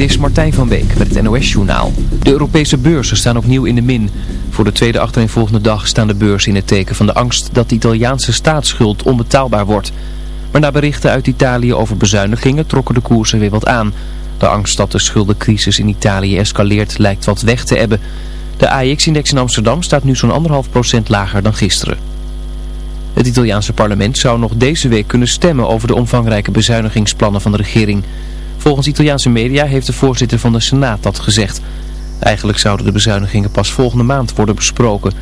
Dit is Martijn van Beek met het NOS-journaal. De Europese beurzen staan opnieuw in de min. Voor de tweede achtereenvolgende dag staan de beurzen in het teken van de angst dat de Italiaanse staatsschuld onbetaalbaar wordt. Maar na berichten uit Italië over bezuinigingen trokken de koersen weer wat aan. De angst dat de schuldencrisis in Italië escaleert lijkt wat weg te ebben. De AX-index in Amsterdam staat nu zo'n anderhalf procent lager dan gisteren. Het Italiaanse parlement zou nog deze week kunnen stemmen over de omvangrijke bezuinigingsplannen van de regering. Volgens Italiaanse media heeft de voorzitter van de Senaat dat gezegd. Eigenlijk zouden de bezuinigingen pas volgende maand worden besproken.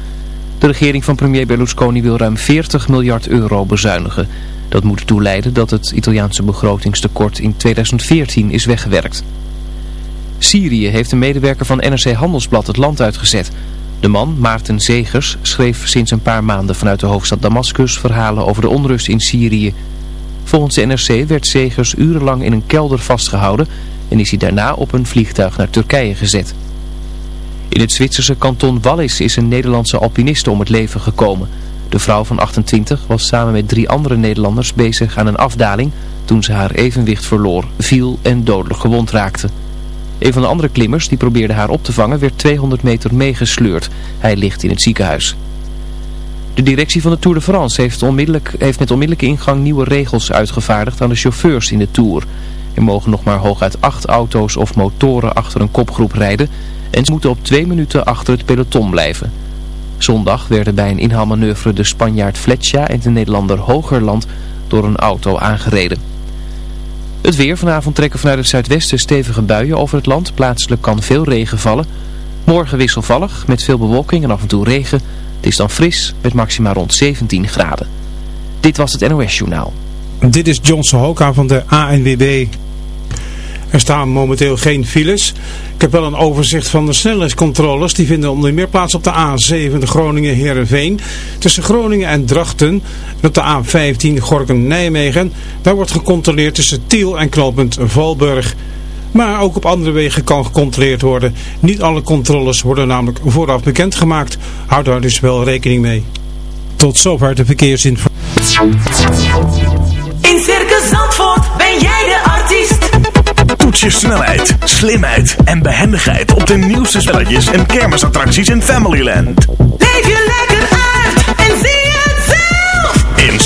De regering van premier Berlusconi wil ruim 40 miljard euro bezuinigen. Dat moet ertoe leiden dat het Italiaanse begrotingstekort in 2014 is weggewerkt. Syrië heeft een medewerker van NRC Handelsblad het land uitgezet. De man, Maarten Zegers, schreef sinds een paar maanden vanuit de hoofdstad Damascus verhalen over de onrust in Syrië. Volgens de NRC werd Zegers urenlang in een kelder vastgehouden en is hij daarna op een vliegtuig naar Turkije gezet. In het Zwitserse kanton Wallis is een Nederlandse alpiniste om het leven gekomen. De vrouw van 28 was samen met drie andere Nederlanders bezig aan een afdaling toen ze haar evenwicht verloor, viel en dodelijk gewond raakte. Een van de andere klimmers die probeerde haar op te vangen werd 200 meter meegesleurd. Hij ligt in het ziekenhuis. De directie van de Tour de France heeft, onmiddellijk, heeft met onmiddellijke ingang nieuwe regels uitgevaardigd aan de chauffeurs in de Tour. Er mogen nog maar hooguit acht auto's of motoren achter een kopgroep rijden en ze moeten op twee minuten achter het peloton blijven. Zondag werden bij een inhaalmanoeuvre de Spanjaard Fletcher en de Nederlander Hogerland door een auto aangereden. Het weer. Vanavond trekken vanuit het zuidwesten stevige buien over het land. Plaatselijk kan veel regen vallen. Morgen wisselvallig met veel bewolking en af en toe regen. Het is dan fris met maxima rond 17 graden. Dit was het NOS Journaal. Dit is John Sohoka van de ANWB. Er staan momenteel geen files. Ik heb wel een overzicht van de snelheidscontroles. Die vinden onder meer plaats op de A7 Groningen-Herenveen. Tussen Groningen en Drachten. En op de A15 Gorkum-Nijmegen. Daar wordt gecontroleerd tussen Tiel en knooppunt Valburg. Maar ook op andere wegen kan gecontroleerd worden. Niet alle controles worden namelijk vooraf bekendgemaakt. Houd daar dus wel rekening mee. Tot zover de verkeersinformatie. In Circus Zandvoort ben jij de artiest. Toets je snelheid, slimheid en behendigheid op de nieuwste spelletjes en kermisattracties in Familyland. Leef je lekker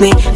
me,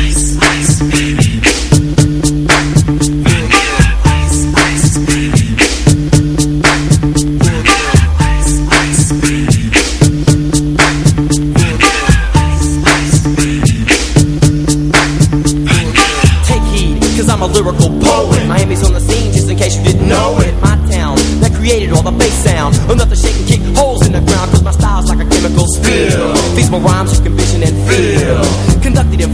speak.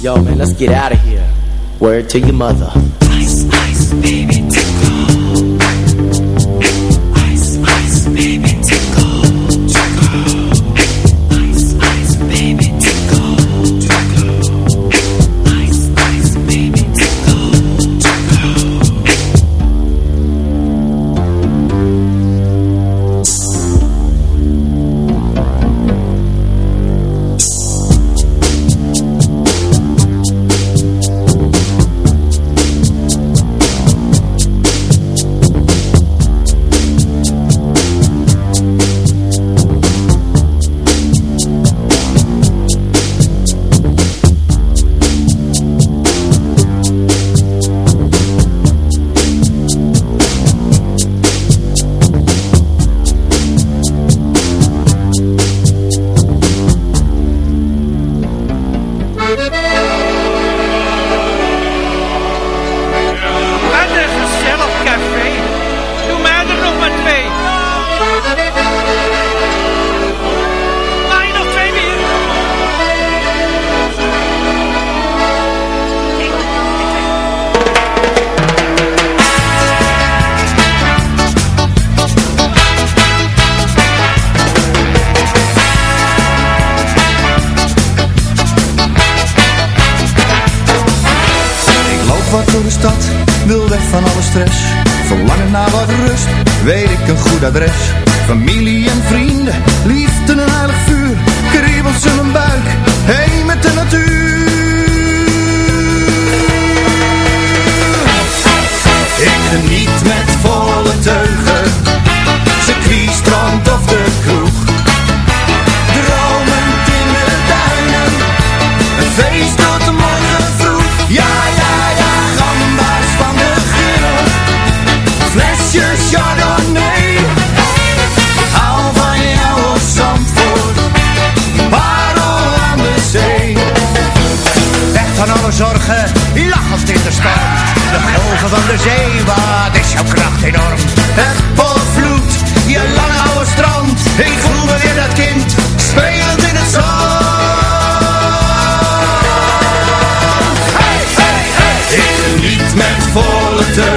Yo, man, let's get out of here. Word to your mother. the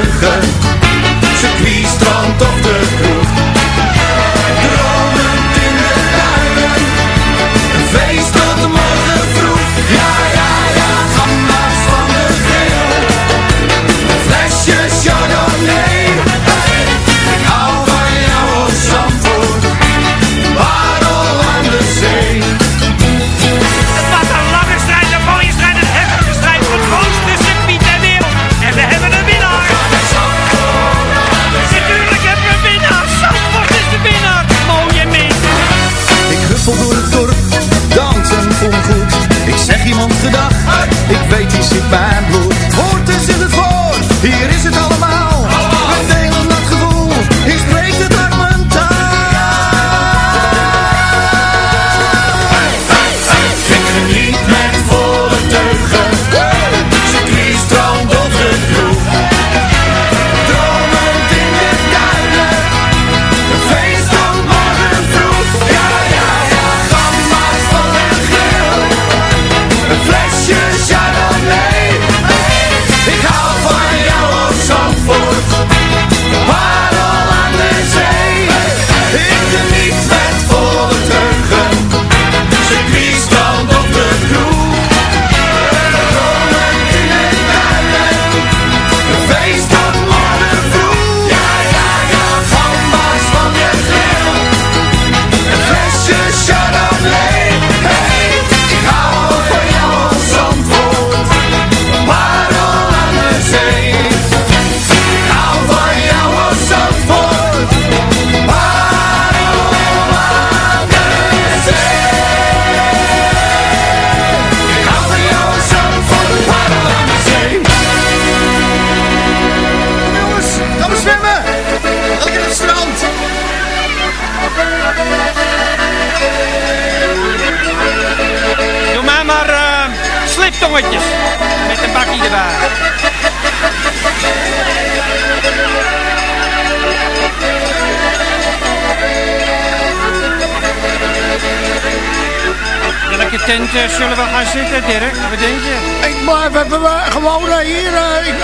Eh, zullen we gaan zitten, Dirk? Wat denk je? Ik blijf we hebben eh, gewoon eh, hier,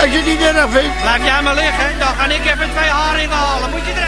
als je het niet erg vindt. Laat jij maar liggen, dan ga ik even twee haringen halen. Moet je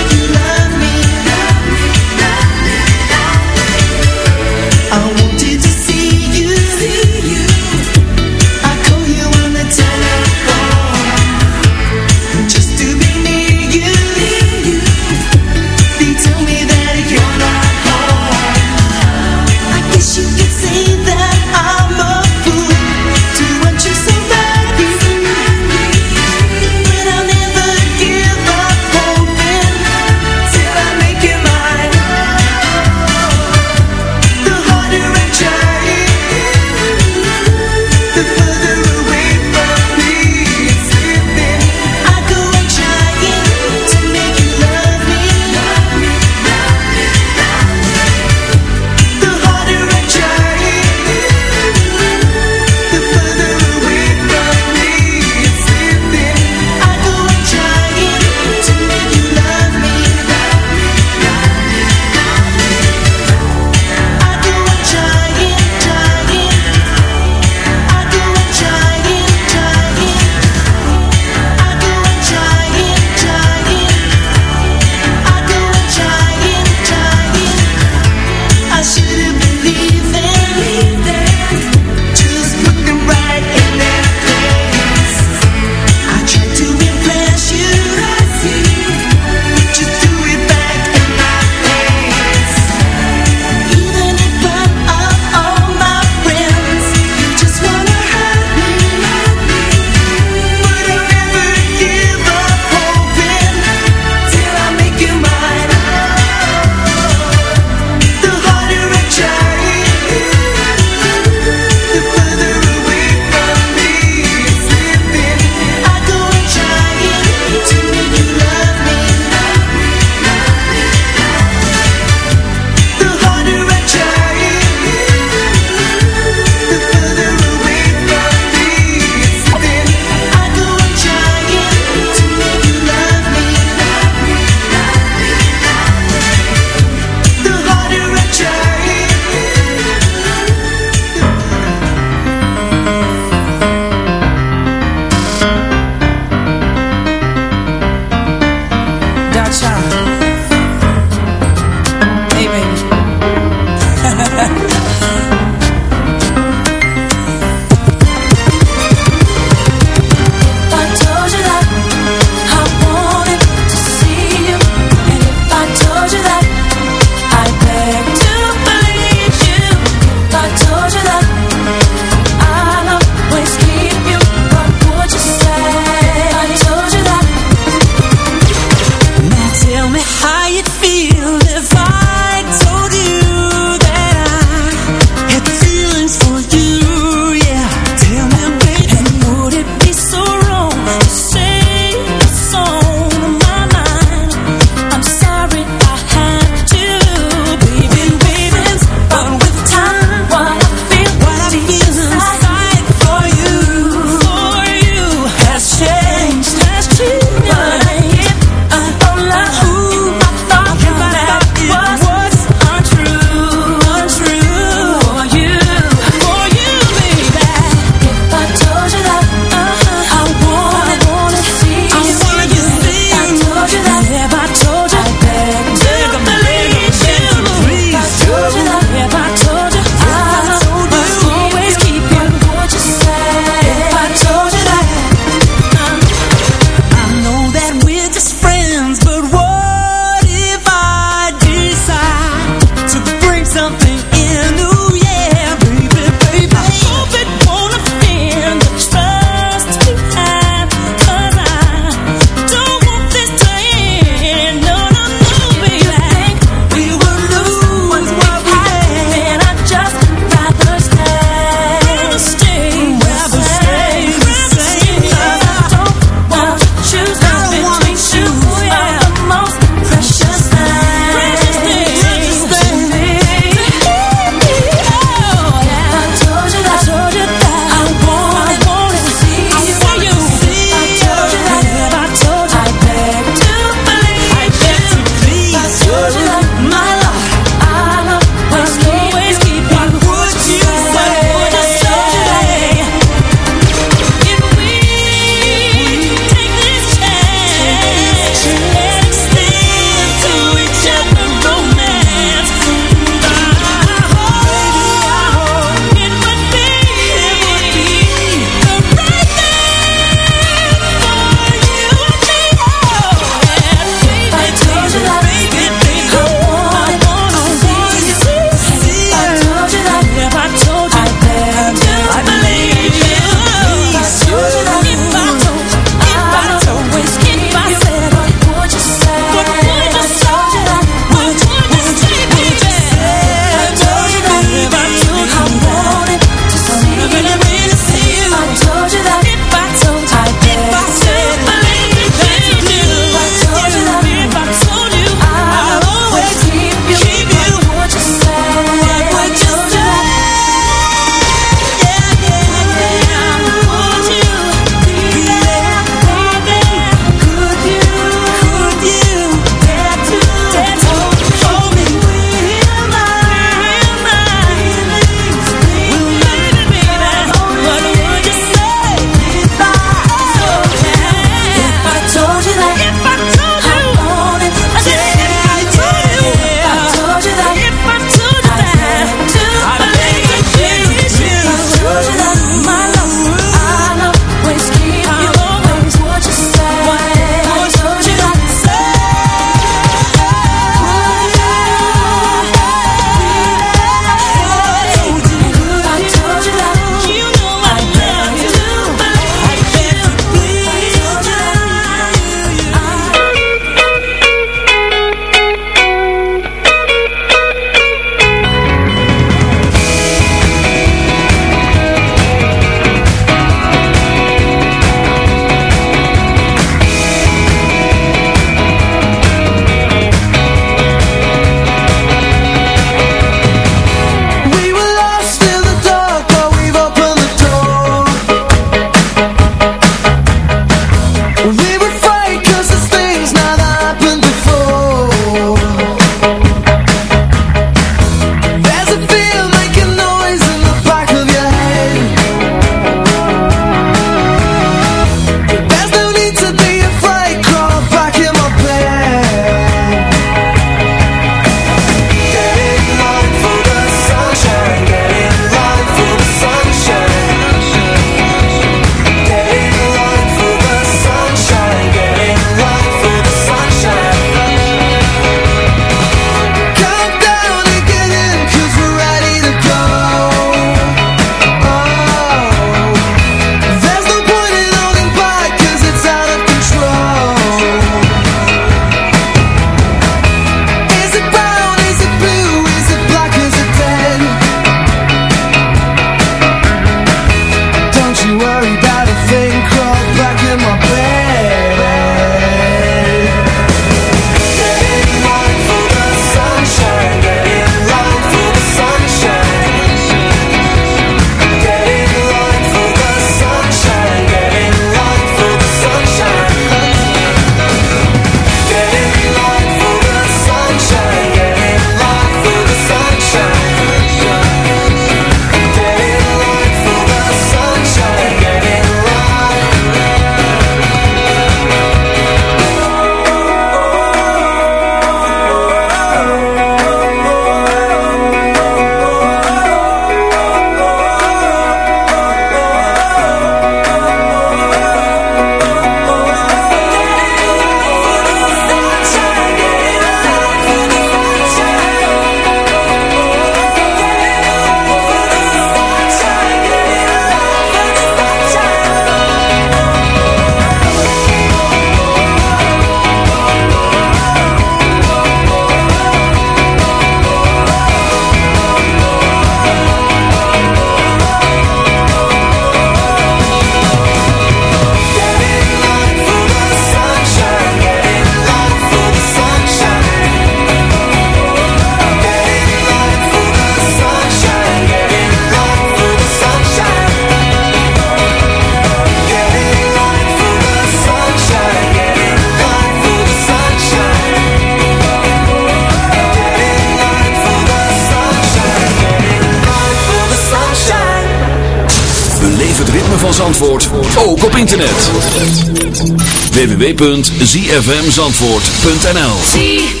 www.zfmzandvoort.nl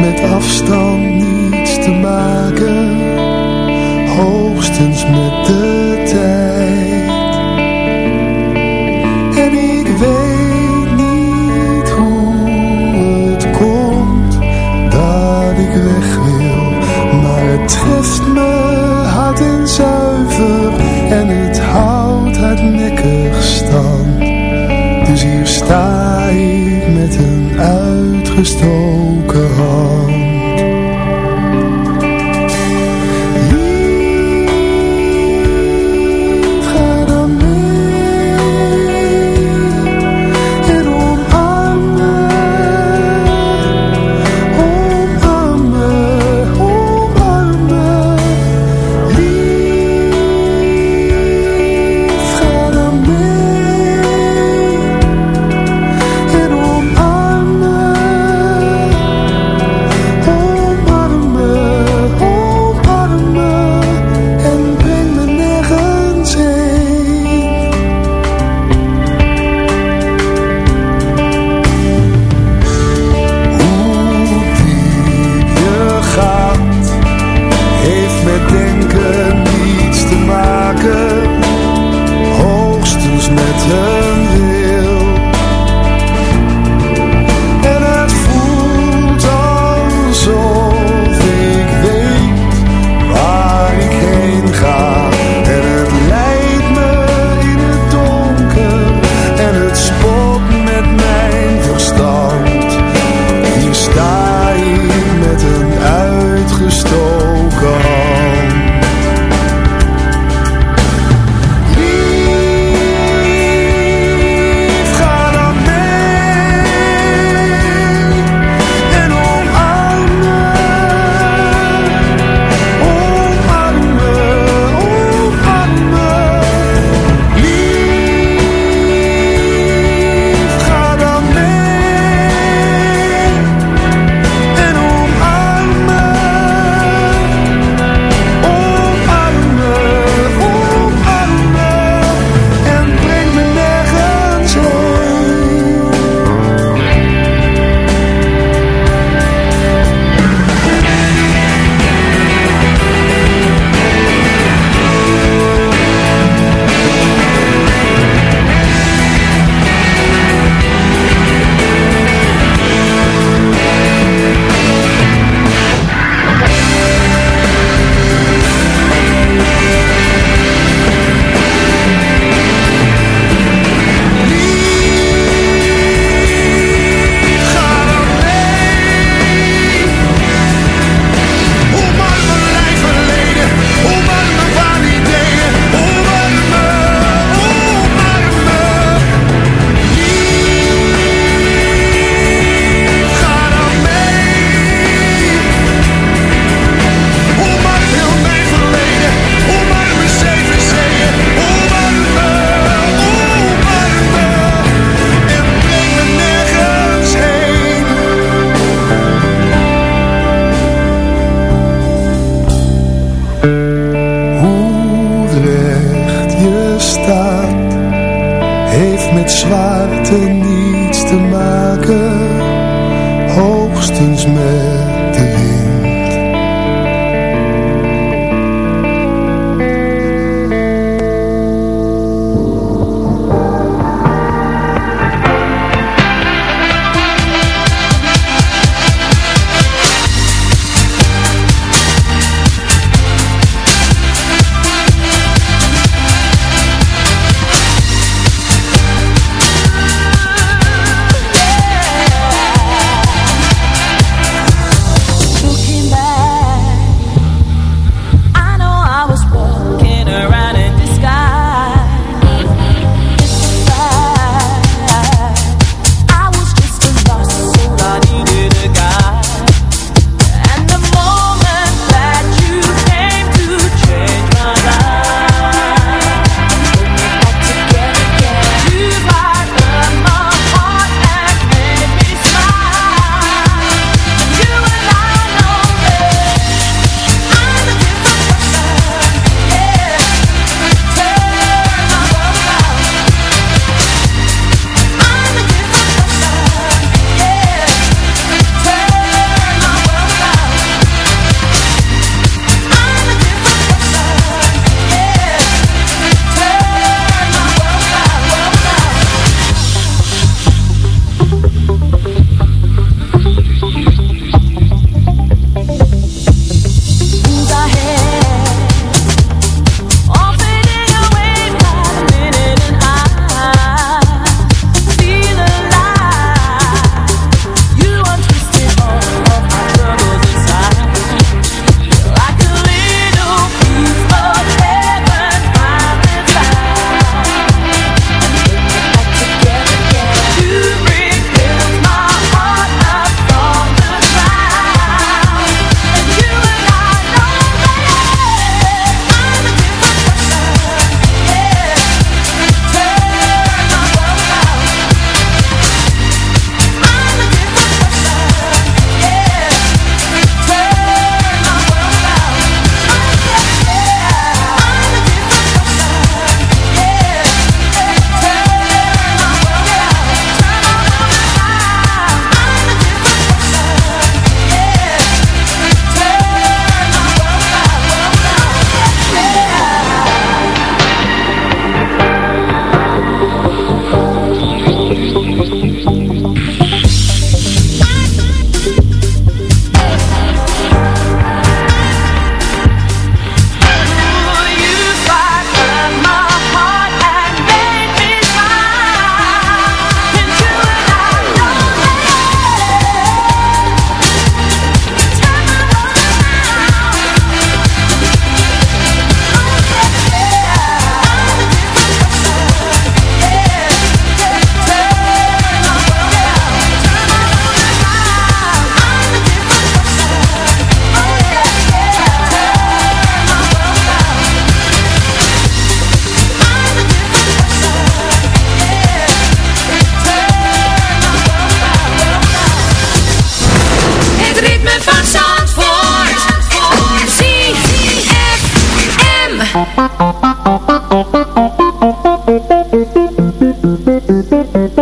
met afstand niets te maken, hoogstens met de hoogstens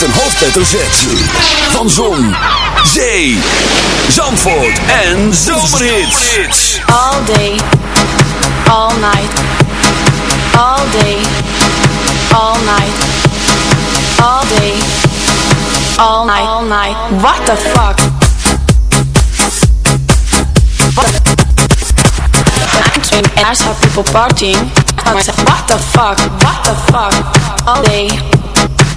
met een hoofdletter Z. Van Zon, Zee, Zandvoort en Zomerhits. All day, all night, all day, all night, all day, all night, all night. What the fuck? And I saw people partying. What the fuck? What the fuck? All day,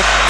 What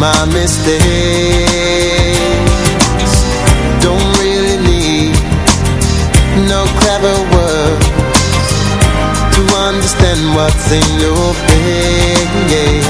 my mistakes. Don't really need no clever words to understand what's in your face.